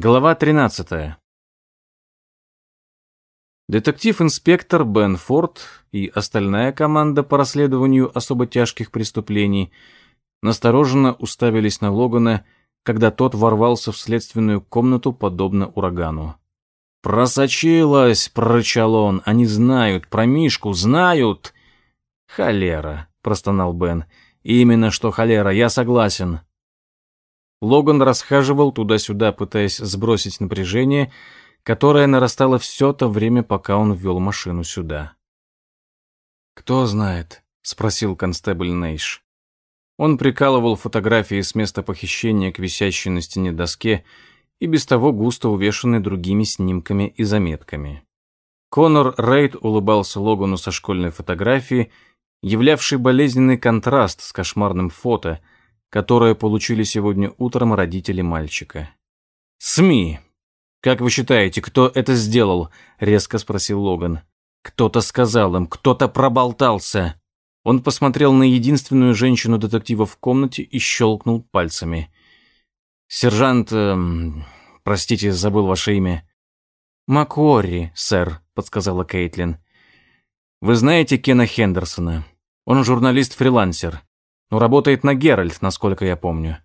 Глава 13. Детектив-инспектор Бен Форд и остальная команда по расследованию особо тяжких преступлений настороженно уставились на Логана, когда тот ворвался в следственную комнату подобно урагану. «Просочилась!» — прорычал он. «Они знают про Мишку, знают!» «Холера!» — простонал Бен. «Именно что холера, я согласен!» Логан расхаживал туда-сюда, пытаясь сбросить напряжение, которое нарастало все то время, пока он ввел машину сюда. «Кто знает?» — спросил констебль Нейш. Он прикалывал фотографии с места похищения к висящей на стене доске и без того густо увешанной другими снимками и заметками. Конор Рейд улыбался Логану со школьной фотографии, являвшей болезненный контраст с кошмарным фото — которое получили сегодня утром родители мальчика. «СМИ! Как вы считаете, кто это сделал?» — резко спросил Логан. «Кто-то сказал им, кто-то проболтался». Он посмотрел на единственную женщину-детектива в комнате и щелкнул пальцами. «Сержант... Э, простите, забыл ваше имя». «Макуорри, сэр», — подсказала Кейтлин. «Вы знаете Кена Хендерсона? Он журналист-фрилансер но работает на Геральт, насколько я помню.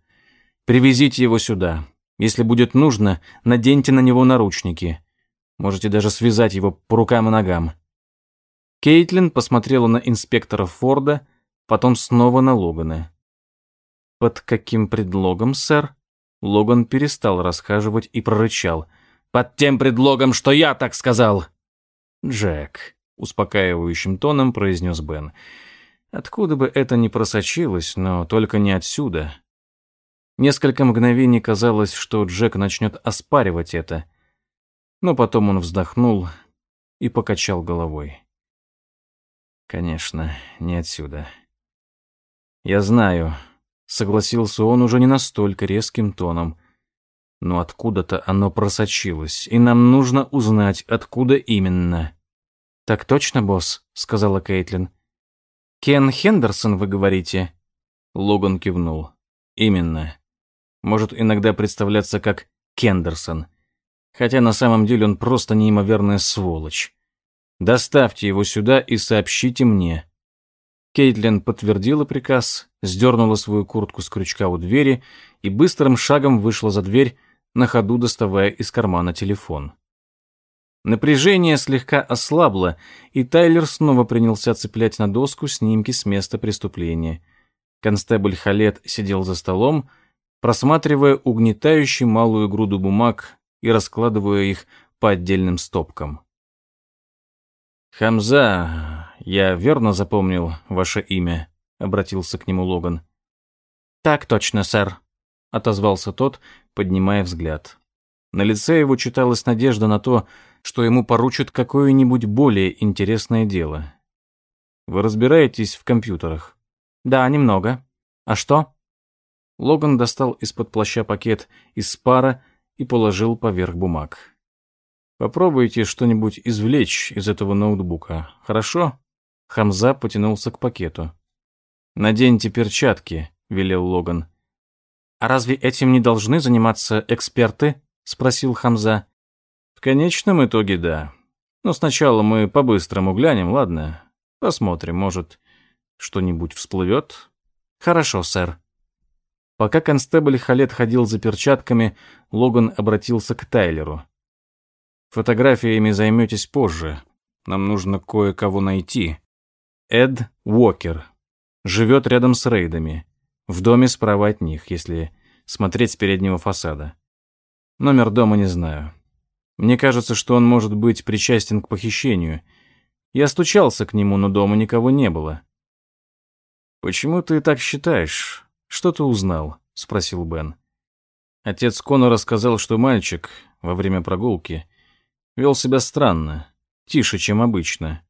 Привезите его сюда. Если будет нужно, наденьте на него наручники. Можете даже связать его по рукам и ногам». Кейтлин посмотрела на инспектора Форда, потом снова на Логана. «Под каким предлогом, сэр?» Логан перестал расхаживать и прорычал. «Под тем предлогом, что я так сказал!» «Джек», — успокаивающим тоном произнес Бен, — Откуда бы это ни просочилось, но только не отсюда. Несколько мгновений казалось, что Джек начнет оспаривать это, но потом он вздохнул и покачал головой. Конечно, не отсюда. Я знаю, согласился он уже не настолько резким тоном, но откуда-то оно просочилось, и нам нужно узнать, откуда именно. Так точно, босс, сказала Кейтлин. «Кен Хендерсон, вы говорите?» Логан кивнул. «Именно. Может иногда представляться как Кендерсон. Хотя на самом деле он просто неимоверная сволочь. Доставьте его сюда и сообщите мне». Кейтлин подтвердила приказ, сдернула свою куртку с крючка у двери и быстрым шагом вышла за дверь, на ходу доставая из кармана телефон. Напряжение слегка ослабло, и Тайлер снова принялся цеплять на доску снимки с места преступления. Констебль Халет сидел за столом, просматривая угнетающий малую груду бумаг и раскладывая их по отдельным стопкам. «Хамза, я верно запомнил ваше имя?» — обратился к нему Логан. «Так точно, сэр», — отозвался тот, поднимая взгляд. На лице его читалась надежда на то, что ему поручат какое-нибудь более интересное дело. Вы разбираетесь в компьютерах? Да, немного. А что? Логан достал из-под плаща пакет из пара и положил поверх бумаг. Попробуйте что-нибудь извлечь из этого ноутбука, хорошо? Хамза потянулся к пакету. Наденьте перчатки, велел Логан. А разве этим не должны заниматься эксперты? спросил Хамза конечном итоге да. Но сначала мы по-быстрому глянем, ладно? Посмотрим, может, что-нибудь всплывет? Хорошо, сэр. Пока констебль Халет ходил за перчатками, Логан обратился к Тайлеру. Фотографиями займетесь позже. Нам нужно кое-кого найти. Эд Уокер. Живет рядом с рейдами. В доме справа от них, если смотреть с переднего фасада. Номер дома не знаю. Мне кажется, что он может быть причастен к похищению. Я стучался к нему, но дома никого не было. «Почему ты так считаешь? Что ты узнал?» — спросил Бен. Отец Конора сказал, что мальчик во время прогулки вел себя странно, тише, чем обычно.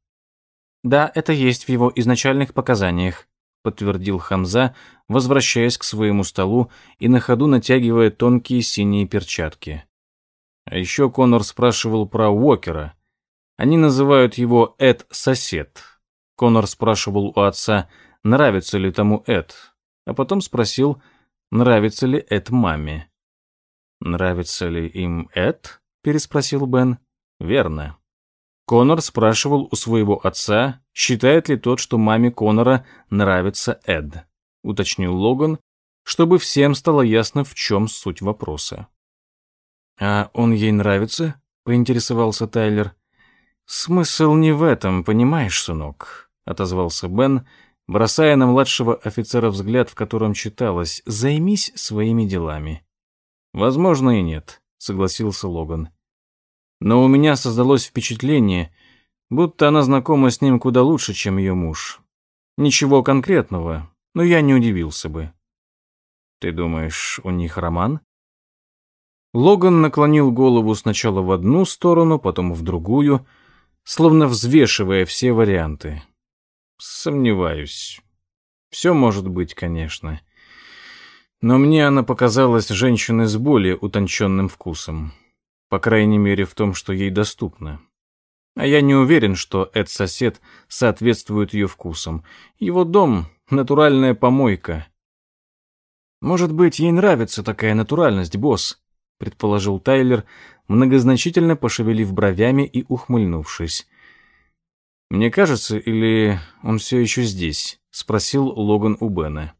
«Да, это есть в его изначальных показаниях», — подтвердил Хамза, возвращаясь к своему столу и на ходу натягивая тонкие синие перчатки. А еще Конор спрашивал про Уокера. Они называют его Эд-сосед. Конор спрашивал у отца, нравится ли тому Эд, а потом спросил, нравится ли Эд маме. «Нравится ли им Эд?» — переспросил Бен. «Верно». Конор спрашивал у своего отца, считает ли тот, что маме Конора нравится Эд. Уточнил Логан, чтобы всем стало ясно, в чем суть вопроса. «А он ей нравится?» — поинтересовался Тайлер. «Смысл не в этом, понимаешь, сынок?» — отозвался Бен, бросая на младшего офицера взгляд, в котором читалось «Займись своими делами». «Возможно, и нет», — согласился Логан. «Но у меня создалось впечатление, будто она знакома с ним куда лучше, чем ее муж. Ничего конкретного, но я не удивился бы». «Ты думаешь, у них роман?» Логан наклонил голову сначала в одну сторону, потом в другую, словно взвешивая все варианты. Сомневаюсь. Все может быть, конечно. Но мне она показалась женщиной с более утонченным вкусом. По крайней мере, в том, что ей доступно. А я не уверен, что этот сосед соответствует ее вкусам. Его дом — натуральная помойка. Может быть, ей нравится такая натуральность, босс, предположил Тайлер, многозначительно пошевелив бровями и ухмыльнувшись. «Мне кажется, или он все еще здесь?» — спросил Логан у Бена.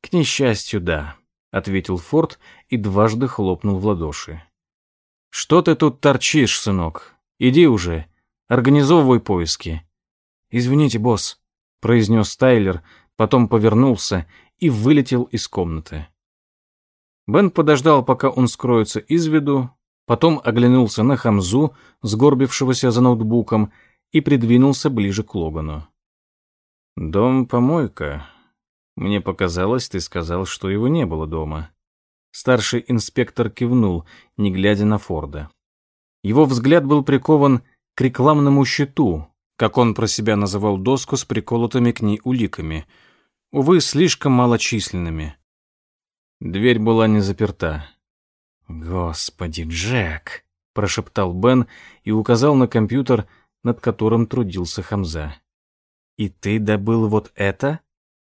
«К несчастью, да», — ответил Форд и дважды хлопнул в ладоши. «Что ты тут торчишь, сынок? Иди уже, организовывай поиски». «Извините, босс», — произнес Тайлер, потом повернулся и вылетел из комнаты. Бен подождал, пока он скроется из виду, потом оглянулся на Хамзу, сгорбившегося за ноутбуком, и придвинулся ближе к Логану. «Дом-помойка. Мне показалось, ты сказал, что его не было дома». Старший инспектор кивнул, не глядя на Форда. Его взгляд был прикован к рекламному щиту, как он про себя называл доску с приколотыми к ней уликами, увы, слишком малочисленными. Дверь была не заперта. «Господи, Джек!» — прошептал Бен и указал на компьютер, над которым трудился Хамза. «И ты добыл вот это?»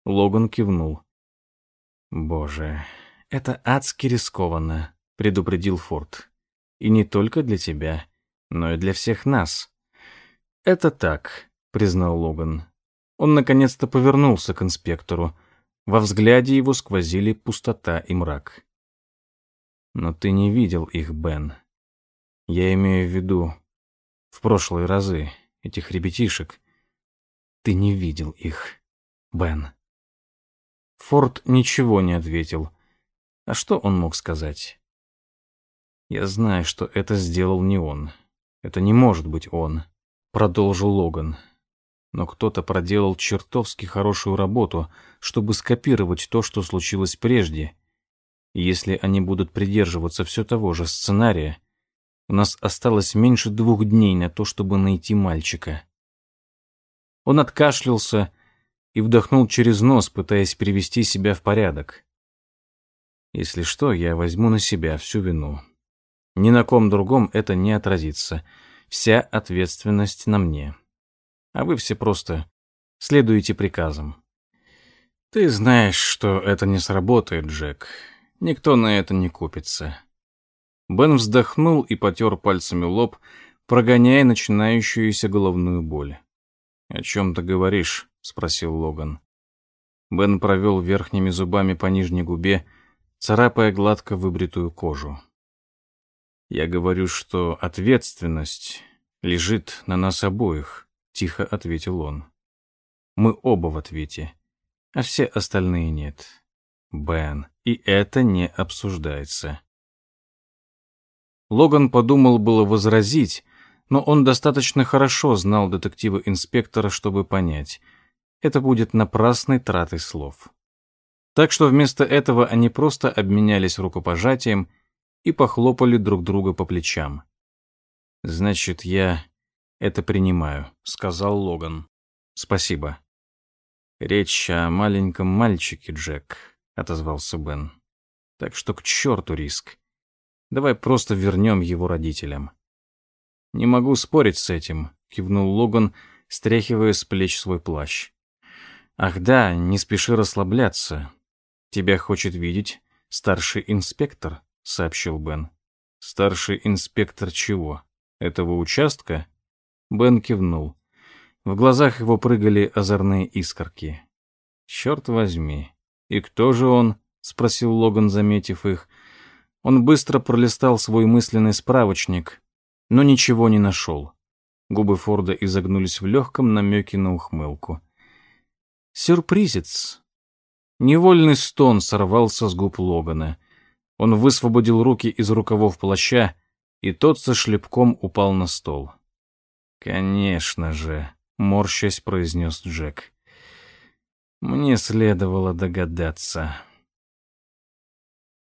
Логан кивнул. «Боже, это адски рискованно», — предупредил Форд. «И не только для тебя, но и для всех нас». «Это так», — признал Логан. Он наконец-то повернулся к инспектору. Во взгляде его сквозили пустота и мрак. «Но ты не видел их, Бен. Я имею в виду в прошлые разы, этих ребятишек. Ты не видел их, Бен». Форд ничего не ответил. А что он мог сказать? «Я знаю, что это сделал не он. Это не может быть он», — продолжил Логан но кто-то проделал чертовски хорошую работу, чтобы скопировать то, что случилось прежде. Если они будут придерживаться все того же сценария, у нас осталось меньше двух дней на то, чтобы найти мальчика. Он откашлялся и вдохнул через нос, пытаясь привести себя в порядок. Если что, я возьму на себя всю вину. Ни на ком другом это не отразится. Вся ответственность на мне а вы все просто следуете приказам. Ты знаешь, что это не сработает, Джек. Никто на это не купится. Бен вздохнул и потер пальцами лоб, прогоняя начинающуюся головную боль. «О чем ты говоришь?» — спросил Логан. Бен провел верхними зубами по нижней губе, царапая гладко выбритую кожу. «Я говорю, что ответственность лежит на нас обоих тихо ответил он. Мы оба в ответе, а все остальные нет. Бен, и это не обсуждается. Логан подумал было возразить, но он достаточно хорошо знал детектива-инспектора, чтобы понять. Это будет напрасной тратой слов. Так что вместо этого они просто обменялись рукопожатием и похлопали друг друга по плечам. «Значит, я «Это принимаю», — сказал Логан. «Спасибо». «Речь о маленьком мальчике, Джек», — отозвался Бен. «Так что к черту риск. Давай просто вернем его родителям». «Не могу спорить с этим», — кивнул Логан, стряхивая с плеч свой плащ. «Ах да, не спеши расслабляться. Тебя хочет видеть старший инспектор», — сообщил Бен. «Старший инспектор чего? Этого участка?» Бен кивнул. В глазах его прыгали озорные искорки. «Черт возьми! И кто же он?» — спросил Логан, заметив их. Он быстро пролистал свой мысленный справочник, но ничего не нашел. Губы Форда изогнулись в легком намеке на ухмылку. «Сюрпризец!» Невольный стон сорвался с губ Логана. Он высвободил руки из рукавов плаща, и тот со шлепком упал на стол. «Конечно же», — морщась произнес Джек. «Мне следовало догадаться».